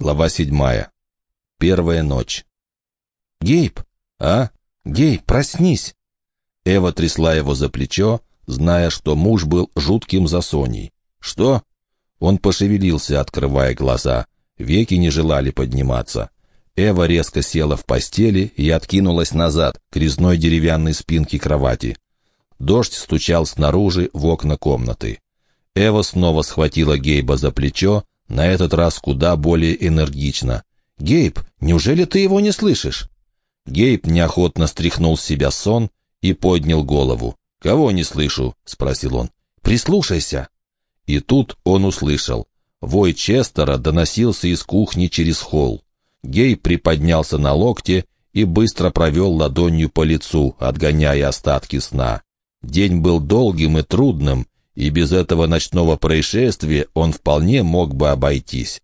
Глава седьмая. Первая ночь. «Гейб! А? Гейб, проснись!» Эва трясла его за плечо, зная, что муж был жутким за Соней. «Что?» Он пошевелился, открывая глаза. Веки не желали подниматься. Эва резко села в постели и откинулась назад, к резной деревянной спинке кровати. Дождь стучал снаружи в окна комнаты. Эва снова схватила Гейба за плечо, на этот раз куда более энергично. «Гейб, неужели ты его не слышишь?» Гейб неохотно стряхнул с себя сон и поднял голову. «Кого не слышу?» — спросил он. «Прислушайся». И тут он услышал. Вой Честера доносился из кухни через холл. Гейб приподнялся на локте и быстро провел ладонью по лицу, отгоняя остатки сна. День был долгим и трудным, и без этого ночного происшествия он вполне мог бы обойтись.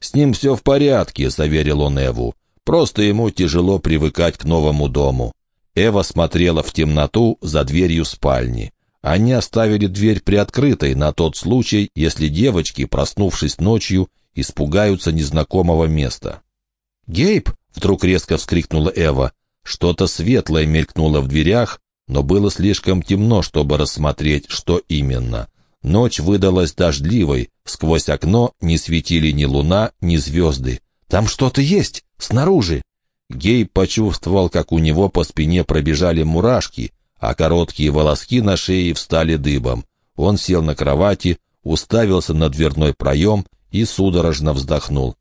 «С ним все в порядке», — заверил он Эву. «Просто ему тяжело привыкать к новому дому». Эва смотрела в темноту за дверью спальни. Они оставили дверь приоткрытой на тот случай, если девочки, проснувшись ночью, испугаются незнакомого места. «Гейб!» — вдруг резко вскрикнула Эва. Что-то светлое мелькнуло в дверях, но было слишком темно, чтобы рассмотреть, что именно. Ночь выдалась дождливой, сквозь окно не светили ни луна, ни звезды. «Там что-то есть! Снаружи!» Гей почувствовал, как у него по спине пробежали мурашки, а короткие волоски на шее встали дыбом. Он сел на кровати, уставился на дверной проем и судорожно вздохнул.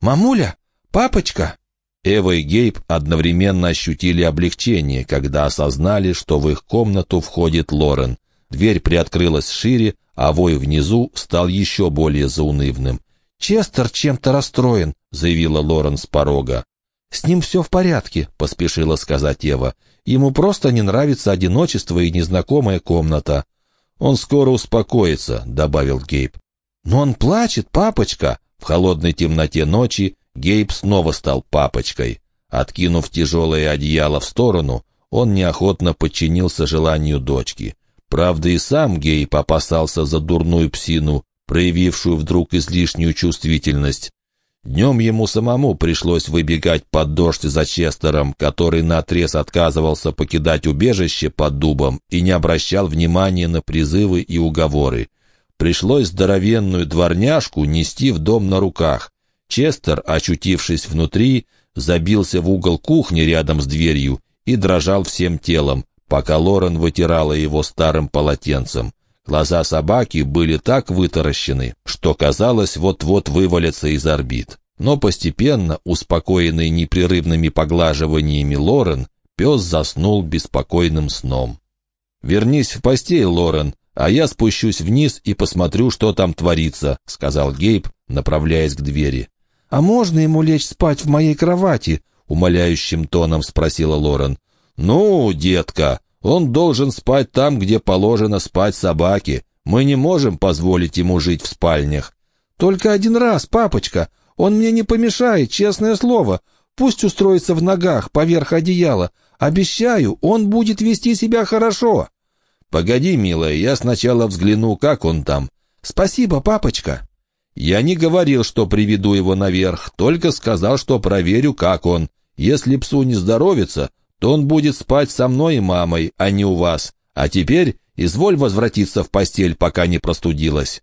«Мамуля! Папочка!» Эва и Гейб одновременно ощутили облегчение, когда осознали, что в их комнату входит Лорен. Дверь приоткрылась шире, а вой внизу стал еще более заунывным. «Честер чем-то расстроен», — заявила Лорен с порога. «С ним все в порядке», — поспешила сказать Ева. «Ему просто не нравится одиночество и незнакомая комната». «Он скоро успокоится», — добавил Гейб. «Но он плачет, папочка!» В холодной темноте ночи Гейб снова стал папочкой. Откинув тяжелое одеяло в сторону, он неохотно подчинился желанию дочки. Правда, и сам Гейб опасался за дурную псину, проявившую вдруг излишнюю чувствительность. Днем ему самому пришлось выбегать под дождь за Честером, который наотрез отказывался покидать убежище под дубом и не обращал внимания на призывы и уговоры. Пришлось здоровенную дворняжку нести в дом на руках. Честер, очутившись внутри, забился в угол кухни рядом с дверью и дрожал всем телом, пока Лорен вытирала его старым полотенцем. Глаза собаки были так вытаращены, что казалось, вот-вот вывалятся из орбит. Но постепенно, успокоенный непрерывными поглаживаниями Лорен, пес заснул беспокойным сном. «Вернись в постель, Лорен, а я спущусь вниз и посмотрю, что там творится», — сказал Гейб, направляясь к двери. «А можно ему лечь спать в моей кровати?» — умоляющим тоном спросила Лорен. «Ну, детка, он должен спать там, где положено спать собаке. Мы не можем позволить ему жить в спальнях». «Только один раз, папочка. Он мне не помешает, честное слово. Пусть устроится в ногах, поверх одеяла. Обещаю, он будет вести себя хорошо». «Погоди, милая, я сначала взгляну, как он там». «Спасибо, папочка». Я не говорил, что приведу его наверх, только сказал, что проверю, как он. Если псу не здоровится, то он будет спать со мной и мамой, а не у вас. А теперь изволь возвратиться в постель, пока не простудилась».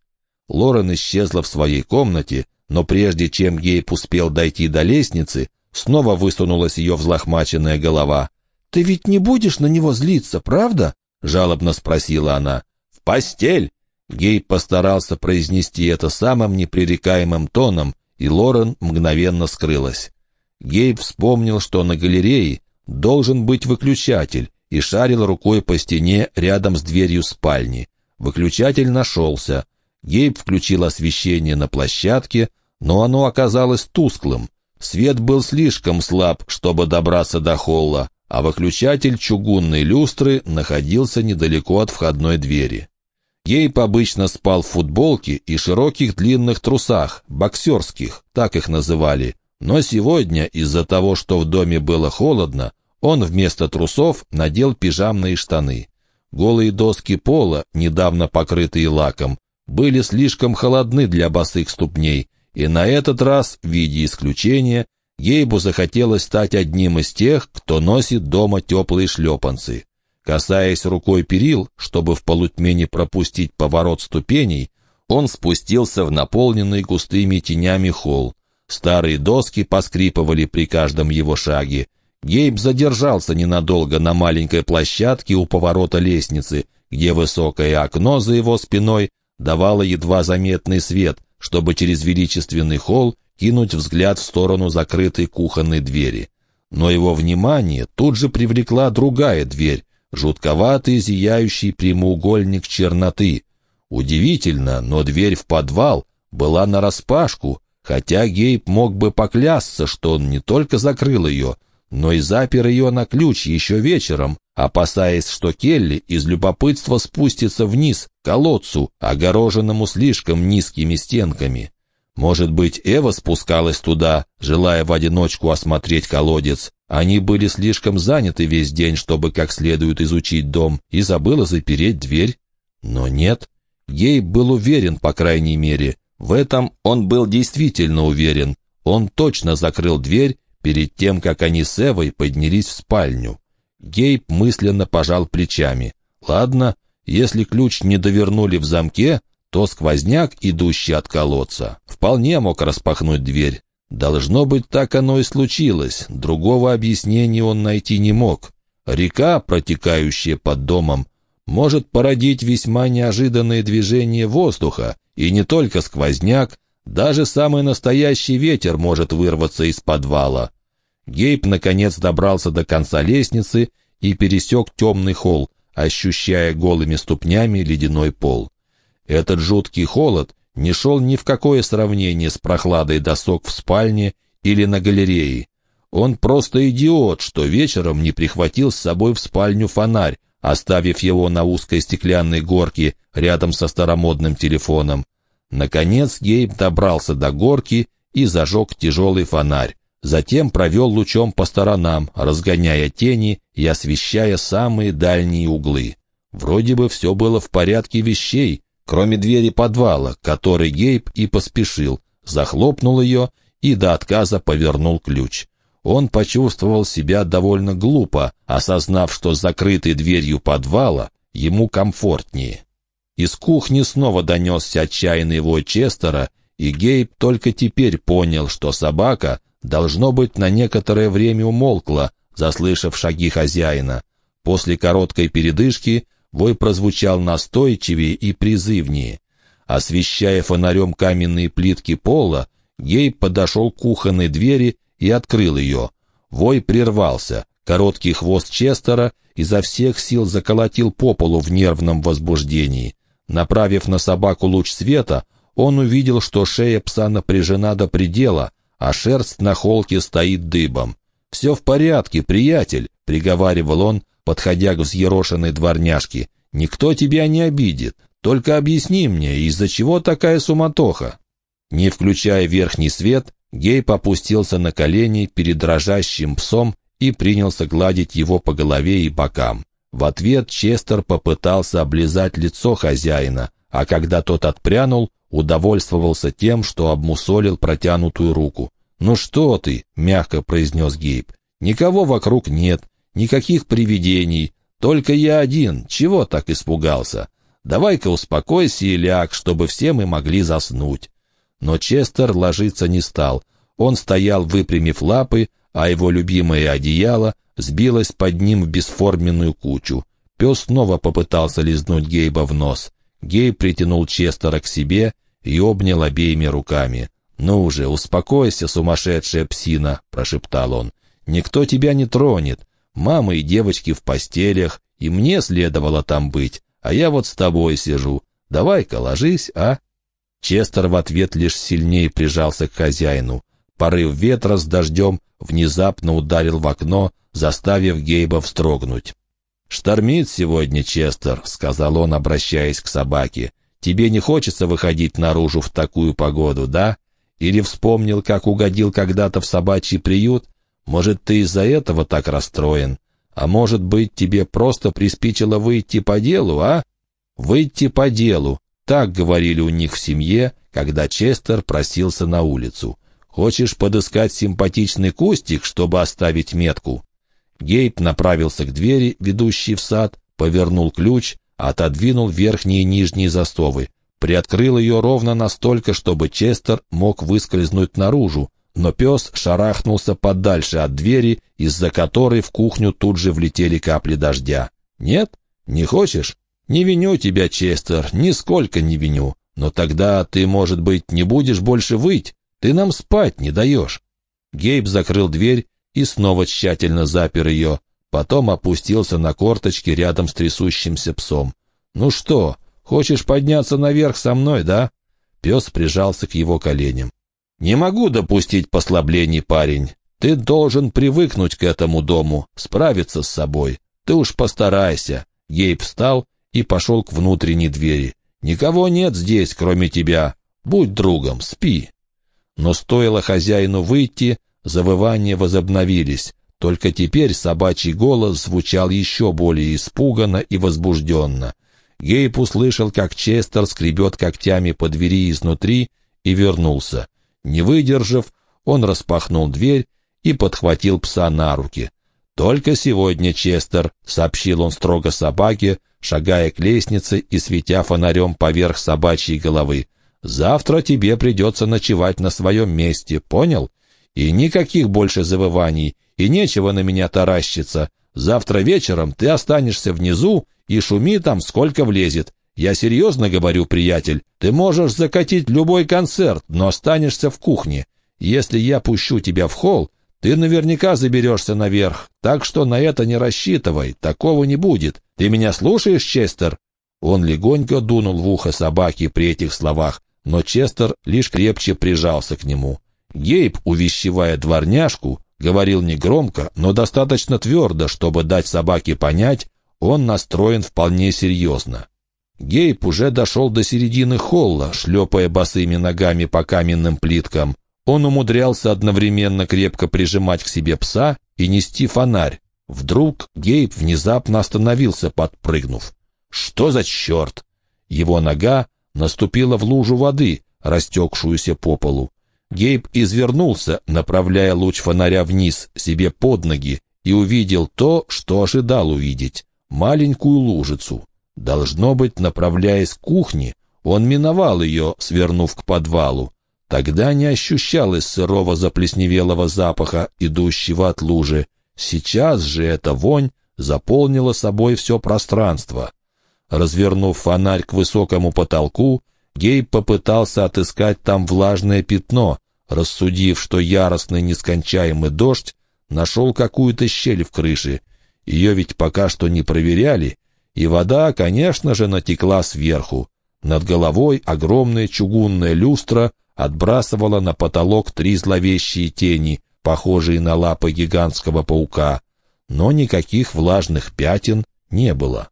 Лорен исчезла в своей комнате, но прежде чем Гейб успел дойти до лестницы, снова высунулась ее взлохмаченная голова. «Ты ведь не будешь на него злиться, правда?» — жалобно спросила она. «В постель!» Гейб постарался произнести это самым непререкаемым тоном, и Лорен мгновенно скрылась. Гейб вспомнил, что на галерее должен быть выключатель, и шарил рукой по стене рядом с дверью спальни. Выключатель нашелся. Гейб включил освещение на площадке, но оно оказалось тусклым. Свет был слишком слаб, чтобы добраться до холла, а выключатель чугунной люстры находился недалеко от входной двери. Гейб обычно спал в футболке и широких длинных трусах, боксерских, так их называли. Но сегодня, из-за того, что в доме было холодно, он вместо трусов надел пижамные штаны. Голые доски пола, недавно покрытые лаком, были слишком холодны для босых ступней, И на этот раз, в виде исключения, Гейбу захотелось стать одним из тех, кто носит дома теплые шлепанцы. Касаясь рукой перил, чтобы в полутьме не пропустить поворот ступеней, он спустился в наполненный густыми тенями холл. Старые доски поскрипывали при каждом его шаге. Гейб задержался ненадолго на маленькой площадке у поворота лестницы, где высокое окно за его спиной давало едва заметный свет, чтобы через величественный холл кинуть взгляд в сторону закрытой кухонной двери. Но его внимание тут же привлекла другая дверь, жутковатый зияющий прямоугольник черноты. Удивительно, но дверь в подвал была нараспашку, хотя Гейб мог бы поклясться, что он не только закрыл ее, но и запер ее на ключ еще вечером, опасаясь, что Келли из любопытства спустится вниз, к колодцу, огороженному слишком низкими стенками. Может быть, Эва спускалась туда, желая в одиночку осмотреть колодец. Они были слишком заняты весь день, чтобы как следует изучить дом, и забыла запереть дверь. Но нет. Гейб был уверен, по крайней мере. В этом он был действительно уверен. Он точно закрыл дверь перед тем, как они с Эвой поднялись в спальню. Гейб мысленно пожал плечами. «Ладно, если ключ не довернули в замке, то сквозняк, идущий от колодца, вполне мог распахнуть дверь. Должно быть, так оно и случилось, другого объяснения он найти не мог. Река, протекающая под домом, может породить весьма неожиданные движения воздуха, и не только сквозняк, даже самый настоящий ветер может вырваться из подвала. Гейб, наконец, добрался до конца лестницы и пересек темный холл, ощущая голыми ступнями ледяной пол. Этот жуткий холод не шел ни в какое сравнение с прохладой досок в спальне или на галерее. Он просто идиот, что вечером не прихватил с собой в спальню фонарь, оставив его на узкой стеклянной горке рядом со старомодным телефоном. Наконец Гейб добрался до горки и зажег тяжелый фонарь. Затем провел лучом по сторонам, разгоняя тени и освещая самые дальние углы. Вроде бы все было в порядке вещей, кроме двери подвала, который Гейб и поспешил, захлопнул ее и до отказа повернул ключ. Он почувствовал себя довольно глупо, осознав, что закрытой дверью подвала ему комфортнее. Из кухни снова донесся отчаянный вой Честера, и Гейб только теперь понял, что собака, должно быть, на некоторое время умолкла, заслышав шаги хозяина. После короткой передышки Вой прозвучал настойчивее и призывнее. Освещая фонарем каменные плитки пола, Гей подошел к кухонной двери и открыл ее. Вой прервался. Короткий хвост Честера изо всех сил заколотил по полу в нервном возбуждении. Направив на собаку луч света, он увидел, что шея пса напряжена до предела, а шерсть на холке стоит дыбом. «Все в порядке, приятель», — приговаривал он, подходя к взъерошенной дворняжке. «Никто тебя не обидит. Только объясни мне, из-за чего такая суматоха?» Не включая верхний свет, Гей попустился на колени перед дрожащим псом и принялся гладить его по голове и бокам. В ответ Честер попытался облизать лицо хозяина, а когда тот отпрянул, удовольствовался тем, что обмусолил протянутую руку. «Ну что ты?» — мягко произнес Гейб. «Никого вокруг нет, Никаких привидений. Только я один. Чего так испугался? Давай-ка успокойся и ляг, чтобы все мы могли заснуть». Но Честер ложиться не стал. Он стоял, выпрямив лапы, а его любимое одеяло сбилось под ним в бесформенную кучу. Пес снова попытался лизнуть Гейба в нос. Гейб притянул Честера к себе и обнял обеими руками. «Ну уже, успокойся, сумасшедшая псина», — прошептал он. «Никто тебя не тронет. Мама и девочки в постелях, и мне следовало там быть, а я вот с тобой сижу. Давай-ка ложись, а?» Честер в ответ лишь сильнее прижался к хозяину. Порыв ветра с дождем внезапно ударил в окно, заставив Гейба вздрогнуть. «Штормит сегодня, Честер», — сказал он, обращаясь к собаке. «Тебе не хочется выходить наружу в такую погоду, да? Или вспомнил, как угодил когда-то в собачий приют? Может, ты из-за этого так расстроен? А может быть, тебе просто приспичило выйти по делу, а? Выйти по делу, Так говорили у них в семье, когда Честер просился на улицу. «Хочешь подыскать симпатичный кустик, чтобы оставить метку?» Гейб направился к двери, ведущей в сад, повернул ключ, отодвинул верхние и нижние застовы, приоткрыл ее ровно настолько, чтобы Честер мог выскользнуть наружу, но пес шарахнулся подальше от двери, из-за которой в кухню тут же влетели капли дождя. «Нет? Не хочешь? Не виню тебя, Честер, нисколько не виню. Но тогда ты, может быть, не будешь больше выть? Ты нам спать не даешь». Гейб закрыл дверь и снова тщательно запер ее, потом опустился на корточки рядом с трясущимся псом. «Ну что, хочешь подняться наверх со мной, да?» Пес прижался к его коленям. «Не могу допустить послаблений, парень. Ты должен привыкнуть к этому дому, справиться с собой. Ты уж постарайся». Гейб встал и пошел к внутренней двери. «Никого нет здесь, кроме тебя. Будь другом, спи». Но стоило хозяину выйти, завывания возобновились. Только теперь собачий голос звучал еще более испуганно и возбужденно. Гейб услышал, как Честер скребет когтями по двери изнутри и вернулся. Не выдержав, он распахнул дверь и подхватил пса на руки. «Только сегодня, Честер», — сообщил он строго собаке, шагая к лестнице и светя фонарем поверх собачьей головы. «Завтра тебе придется ночевать на своем месте, понял? И никаких больше завываний, и нечего на меня таращиться. Завтра вечером ты останешься внизу, и шуми там сколько влезет. Я серьезно говорю, приятель, ты можешь закатить любой концерт, но останешься в кухне. Если я пущу тебя в холл, ты наверняка заберешься наверх, так что на это не рассчитывай, такого не будет. Ты меня слушаешь, Честер?» Он легонько дунул в ухо собаки при этих словах, но Честер лишь крепче прижался к нему. Гейб, увещевая дворняжку, говорил негромко, но достаточно твердо, чтобы дать собаке понять, он настроен вполне серьезно. Гейб уже дошел до середины холла, шлепая босыми ногами по каменным плиткам. Он умудрялся одновременно крепко прижимать к себе пса и нести фонарь. Вдруг Гейб внезапно остановился, подпрыгнув. «Что за черт?» Его нога наступила в лужу воды, растекшуюся по полу. Гейб извернулся, направляя луч фонаря вниз, себе под ноги, и увидел то, что ожидал увидеть — маленькую лужицу. Должно быть, направляясь к кухне, он миновал ее, свернув к подвалу. Тогда не ощущалось сырого заплесневелого запаха, идущего от лужи. Сейчас же эта вонь заполнила собой все пространство. Развернув фонарь к высокому потолку, Гейб попытался отыскать там влажное пятно, рассудив, что яростный нескончаемый дождь нашел какую-то щель в крыше. Ее ведь пока что не проверяли, и вода, конечно же, натекла сверху. Над головой огромная чугунная люстра отбрасывала на потолок три зловещие тени, похожие на лапы гигантского паука, но никаких влажных пятен не было.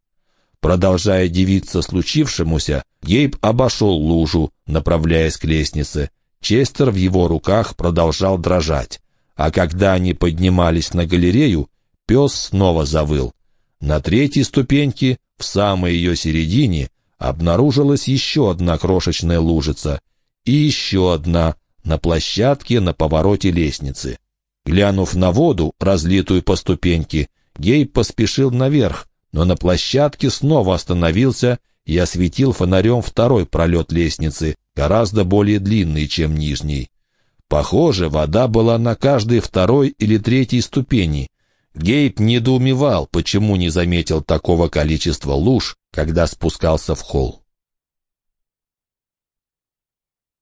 Продолжая дивиться случившемуся, Гейб обошел лужу, направляясь к лестнице. Честер в его руках продолжал дрожать. А когда они поднимались на галерею, пес снова завыл. На третьей ступеньке, в самой ее середине, обнаружилась еще одна крошечная лужица. И еще одна на площадке на повороте лестницы. Глянув на воду, разлитую по ступеньке, Гейб поспешил наверх, но на площадке снова остановился и осветил фонарем второй пролет лестницы, гораздо более длинный, чем нижний. Похоже, вода была на каждой второй или третьей ступени, Гейб недоумевал, почему не заметил такого количества луж, когда спускался в холл.